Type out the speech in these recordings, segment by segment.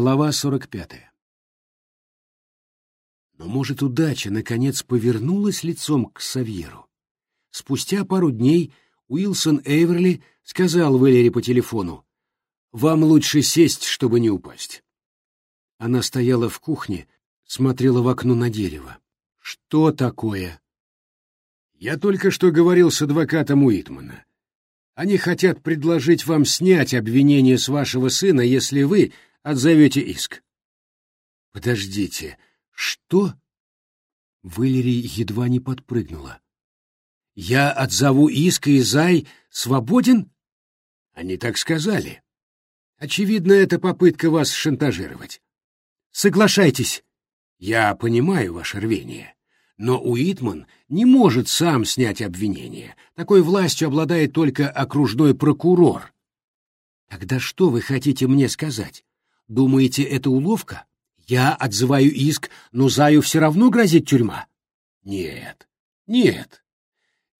Глава 45. Но, может, удача, наконец, повернулась лицом к Савьеру. Спустя пару дней Уилсон Эйверли сказал Валере по телефону, «Вам лучше сесть, чтобы не упасть». Она стояла в кухне, смотрела в окно на дерево. «Что такое?» «Я только что говорил с адвокатом Уитмана. Они хотят предложить вам снять обвинение с вашего сына, если вы отзовете иск». «Подождите, что?» Валерий едва не подпрыгнула. «Я отзову иск, и Зай свободен?» Они так сказали. Очевидно, это попытка вас шантажировать. Соглашайтесь. Я понимаю ваше рвение. Но Уитман не может сам снять обвинение. Такой властью обладает только окружной прокурор. Тогда что вы хотите мне сказать? Думаете, это уловка? Я отзываю иск, но Заю все равно грозит тюрьма? Нет, нет.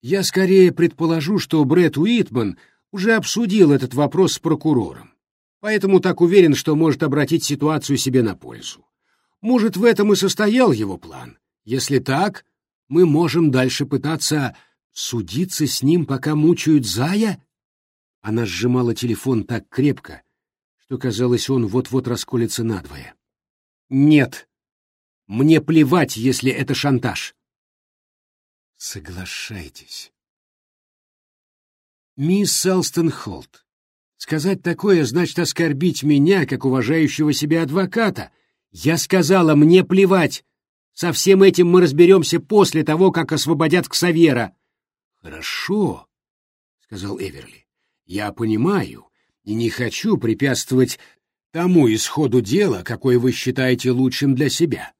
Я скорее предположу, что Брэд Уитман уже обсудил этот вопрос с прокурором, поэтому так уверен, что может обратить ситуацию себе на пользу. Может, в этом и состоял его план. Если так, мы можем дальше пытаться судиться с ним, пока мучают Зая? Она сжимала телефон так крепко, что казалось, он вот-вот расколется надвое. Нет. Мне плевать, если это шантаж. Соглашайтесь. Мисс Селстон Холт, сказать такое значит оскорбить меня, как уважающего себя адвоката. Я сказала, мне плевать. Со всем этим мы разберемся после того, как освободят Ксавьера. Хорошо, сказал Эверли. Я понимаю и не хочу препятствовать тому исходу дела, какой вы считаете лучшим для себя.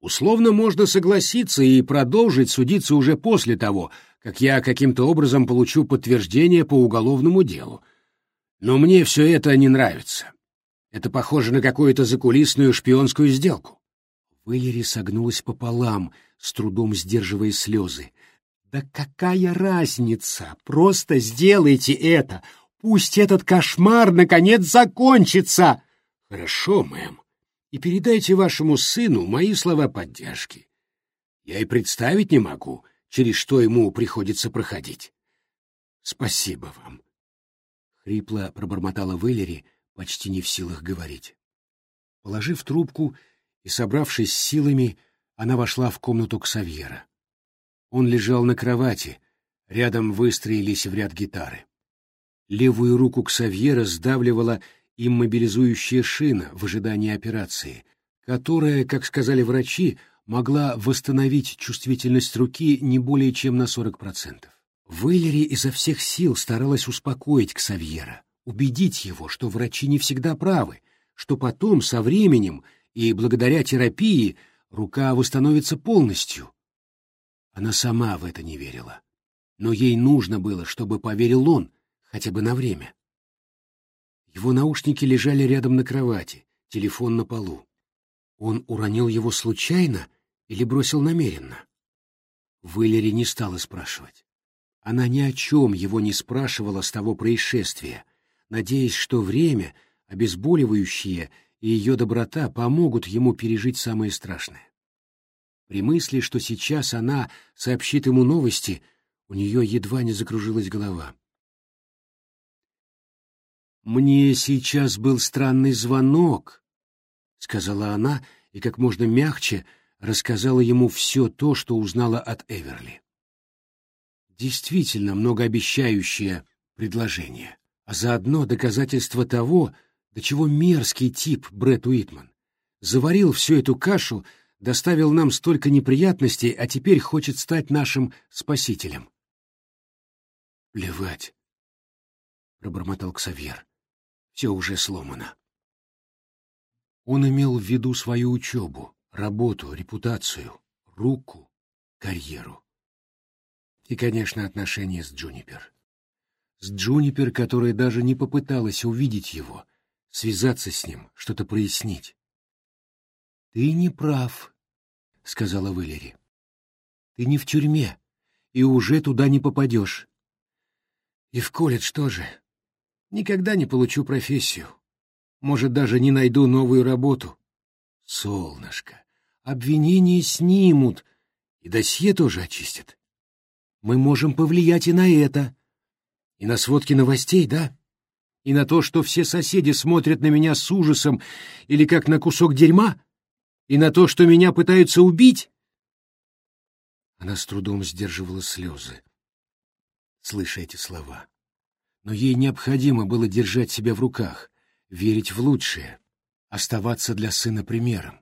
Условно можно согласиться и продолжить судиться уже после того, как я каким-то образом получу подтверждение по уголовному делу. Но мне все это не нравится. Это похоже на какую-то закулисную шпионскую сделку. Вэлери согнулась пополам, с трудом сдерживая слезы. «Да какая разница? Просто сделайте это! Пусть этот кошмар наконец закончится!» «Хорошо, мэм и передайте вашему сыну мои слова поддержки. Я и представить не могу, через что ему приходится проходить. Спасибо вам. Хрипло пробормотала Вэллери, почти не в силах говорить. Положив трубку и собравшись с силами, она вошла в комнату Ксавьера. Он лежал на кровати, рядом выстроились в ряд гитары. Левую руку Ксавьера сдавливала иммобилизующая шина в ожидании операции, которая, как сказали врачи, могла восстановить чувствительность руки не более чем на 40%. Вэллери изо всех сил старалась успокоить Ксавьера, убедить его, что врачи не всегда правы, что потом, со временем и благодаря терапии, рука восстановится полностью. Она сама в это не верила. Но ей нужно было, чтобы поверил он, хотя бы на время. Его наушники лежали рядом на кровати, телефон на полу. Он уронил его случайно или бросил намеренно? Вылери не стала спрашивать. Она ни о чем его не спрашивала с того происшествия, надеясь, что время, обезболивающее и ее доброта помогут ему пережить самое страшное. При мысли, что сейчас она сообщит ему новости, у нее едва не закружилась голова. «Мне сейчас был странный звонок», — сказала она и как можно мягче рассказала ему все то, что узнала от Эверли. Действительно многообещающее предложение, а заодно доказательство того, до чего мерзкий тип Брэд Уитман. Заварил всю эту кашу, доставил нам столько неприятностей, а теперь хочет стать нашим спасителем. «Плевать», — пробормотал Ксавьер все уже сломано. Он имел в виду свою учебу, работу, репутацию, руку, карьеру. И, конечно, отношения с Джунипер. С Джунипер, которая даже не попыталась увидеть его, связаться с ним, что-то прояснить. «Ты не прав», — сказала Валери. «Ты не в тюрьме, и уже туда не попадешь. И в колледж тоже никогда не получу профессию. Может, даже не найду новую работу. Солнышко, обвинения снимут, и досье тоже очистят. Мы можем повлиять и на это. И на сводки новостей, да? И на то, что все соседи смотрят на меня с ужасом или как на кусок дерьма? И на то, что меня пытаются убить? Она с трудом сдерживала слезы, слыша эти слова. Но ей необходимо было держать себя в руках, верить в лучшее, оставаться для сына примером.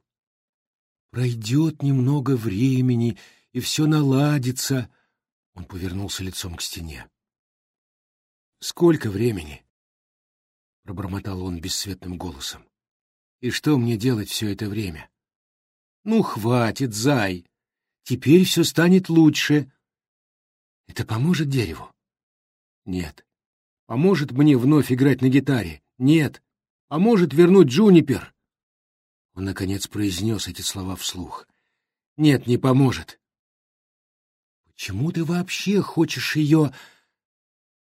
Пройдет немного времени, и все наладится. Он повернулся лицом к стене. «Сколько времени?» — пробормотал он бесцветным голосом. «И что мне делать все это время?» «Ну, хватит, зай! Теперь все станет лучше. Это поможет дереву? Нет. Поможет мне вновь играть на гитаре? Нет. Поможет вернуть Джунипер? Он, наконец, произнес эти слова вслух. Нет, не поможет. Почему ты вообще хочешь ее...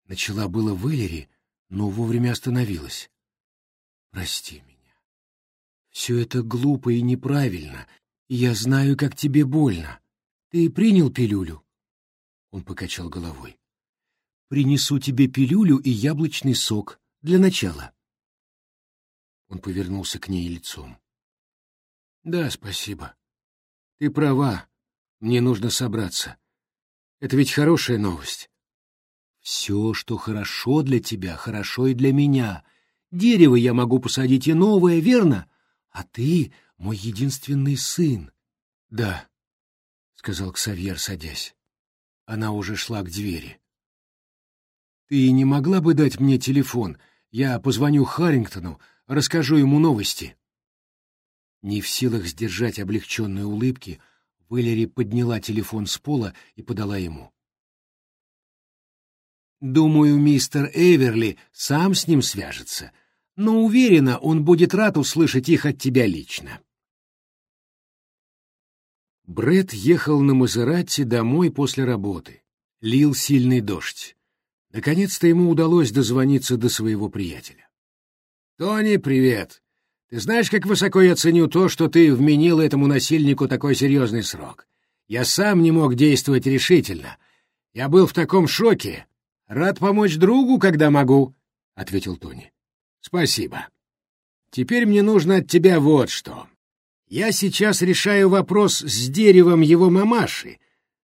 Начала было Валери, но вовремя остановилась. Прости меня. Все это глупо и неправильно, я знаю, как тебе больно. Ты принял пилюлю? Он покачал головой. Принесу тебе пилюлю и яблочный сок для начала. Он повернулся к ней лицом. Да, спасибо. Ты права. Мне нужно собраться. Это ведь хорошая новость. Все, что хорошо для тебя, хорошо и для меня. Дерево я могу посадить и новое, верно? А ты — мой единственный сын. Да, — сказал Ксавьер, садясь. Она уже шла к двери. «Ты не могла бы дать мне телефон? Я позвоню Харрингтону, расскажу ему новости». Не в силах сдержать облегченные улыбки, Валери подняла телефон с пола и подала ему. «Думаю, мистер Эверли сам с ним свяжется, но уверена, он будет рад услышать их от тебя лично». Бред ехал на Мазерати домой после работы. Лил сильный дождь. Наконец-то ему удалось дозвониться до своего приятеля. «Тони, привет! Ты знаешь, как высоко я ценю то, что ты вменил этому насильнику такой серьезный срок? Я сам не мог действовать решительно. Я был в таком шоке. Рад помочь другу, когда могу», — ответил Тони. «Спасибо. Теперь мне нужно от тебя вот что. Я сейчас решаю вопрос с деревом его мамаши,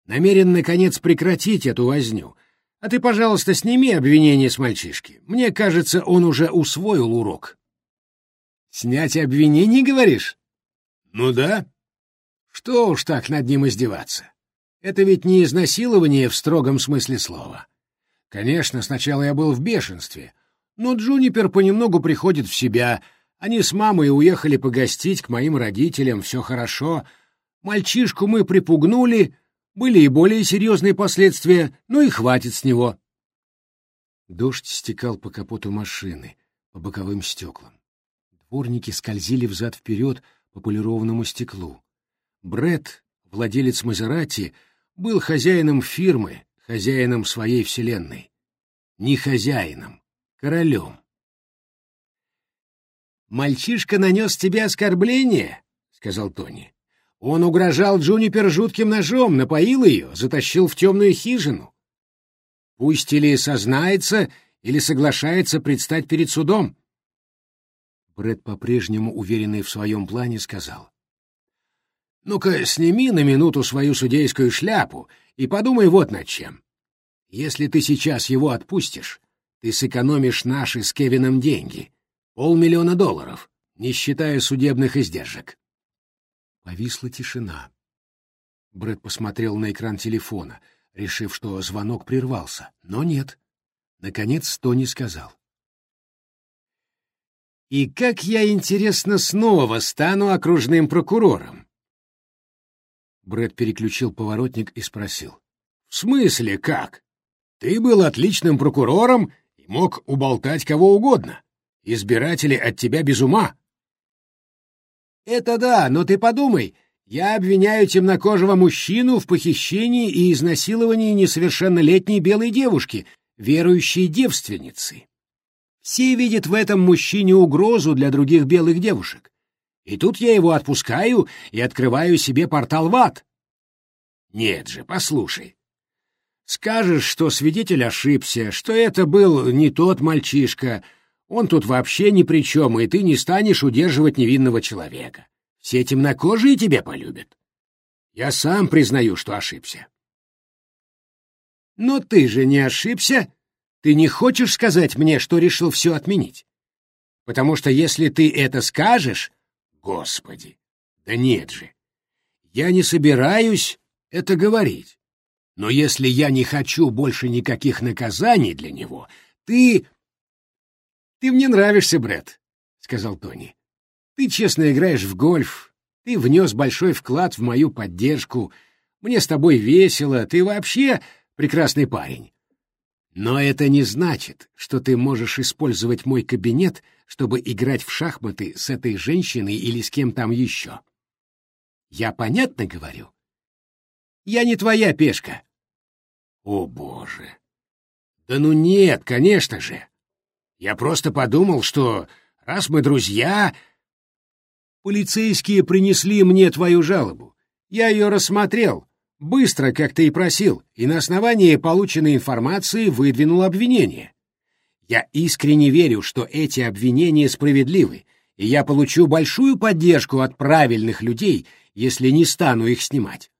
намерен, наконец, прекратить эту возню. А ты, пожалуйста, сними обвинение с мальчишки. Мне кажется, он уже усвоил урок. Снять обвинение, говоришь? Ну да. Что уж так над ним издеваться? Это ведь не изнасилование в строгом смысле слова. Конечно, сначала я был в бешенстве, но Джунипер понемногу приходит в себя — они с мамой уехали погостить к моим родителям, все хорошо. Мальчишку мы припугнули, были и более серьезные последствия, ну и хватит с него. Дождь стекал по капоту машины, по боковым стеклам. Дворники скользили взад-вперед по полированному стеклу. Бред, владелец Мазерати, был хозяином фирмы, хозяином своей вселенной. Не хозяином, королем. «Мальчишка нанес тебе оскорбление», — сказал Тони. «Он угрожал Джунипер жутким ножом, напоил ее, затащил в темную хижину. Пусть или сознается, или соглашается предстать перед судом». Брэд, по-прежнему уверенный в своем плане, сказал. «Ну-ка, сними на минуту свою судейскую шляпу и подумай вот над чем. Если ты сейчас его отпустишь, ты сэкономишь наши с Кевином деньги» Полмиллиона долларов, не считая судебных издержек. Повисла тишина. Брэд посмотрел на экран телефона, решив, что звонок прервался, но нет. Наконец Тони сказал. «И как я, интересно, снова стану окружным прокурором?» Брэд переключил поворотник и спросил. «В смысле как? Ты был отличным прокурором и мог уболтать кого угодно. Избиратели от тебя без ума. Это да, но ты подумай, я обвиняю темнокожего мужчину в похищении и изнасиловании несовершеннолетней белой девушки, верующей девственницы. Все видят в этом мужчине угрозу для других белых девушек. И тут я его отпускаю и открываю себе портал в ад. Нет же, послушай. Скажешь, что свидетель ошибся, что это был не тот мальчишка, он тут вообще ни при чем, и ты не станешь удерживать невинного человека. Все темнокожие тебя полюбят. Я сам признаю, что ошибся. Но ты же не ошибся. Ты не хочешь сказать мне, что решил все отменить? Потому что если ты это скажешь... Господи! Да нет же! Я не собираюсь это говорить. Но если я не хочу больше никаких наказаний для него, ты... Ты мне нравишься, Брэд, — сказал Тони. Ты честно играешь в гольф, ты внес большой вклад в мою поддержку, мне с тобой весело, ты вообще прекрасный парень. Но это не значит, что ты можешь использовать мой кабинет, чтобы играть в шахматы с этой женщиной или с кем там еще. Я понятно говорю? Я не твоя пешка. О, боже! Да ну нет, конечно же. Я просто подумал, что раз мы друзья... Полицейские принесли мне твою жалобу. Я ее рассмотрел, быстро, как ты и просил, и на основании полученной информации выдвинул обвинение. Я искренне верю, что эти обвинения справедливы, и я получу большую поддержку от правильных людей, если не стану их снимать.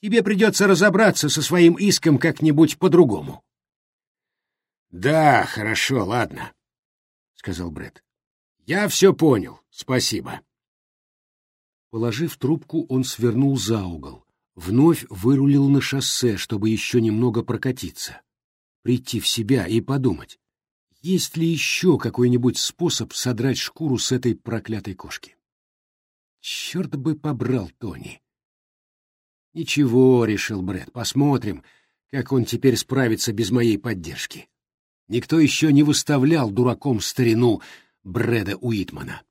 Тебе придется разобраться со своим иском как-нибудь по-другому. — Да, хорошо, ладно, — сказал Бред. Я все понял, спасибо. Положив трубку, он свернул за угол, вновь вырулил на шоссе, чтобы еще немного прокатиться, прийти в себя и подумать, есть ли еще какой-нибудь способ содрать шкуру с этой проклятой кошки. Черт бы побрал Тони. Ничего, решил Брэд, посмотрим, как он теперь справится без моей поддержки. Никто еще не выставлял дураком старину Брэда Уитмана.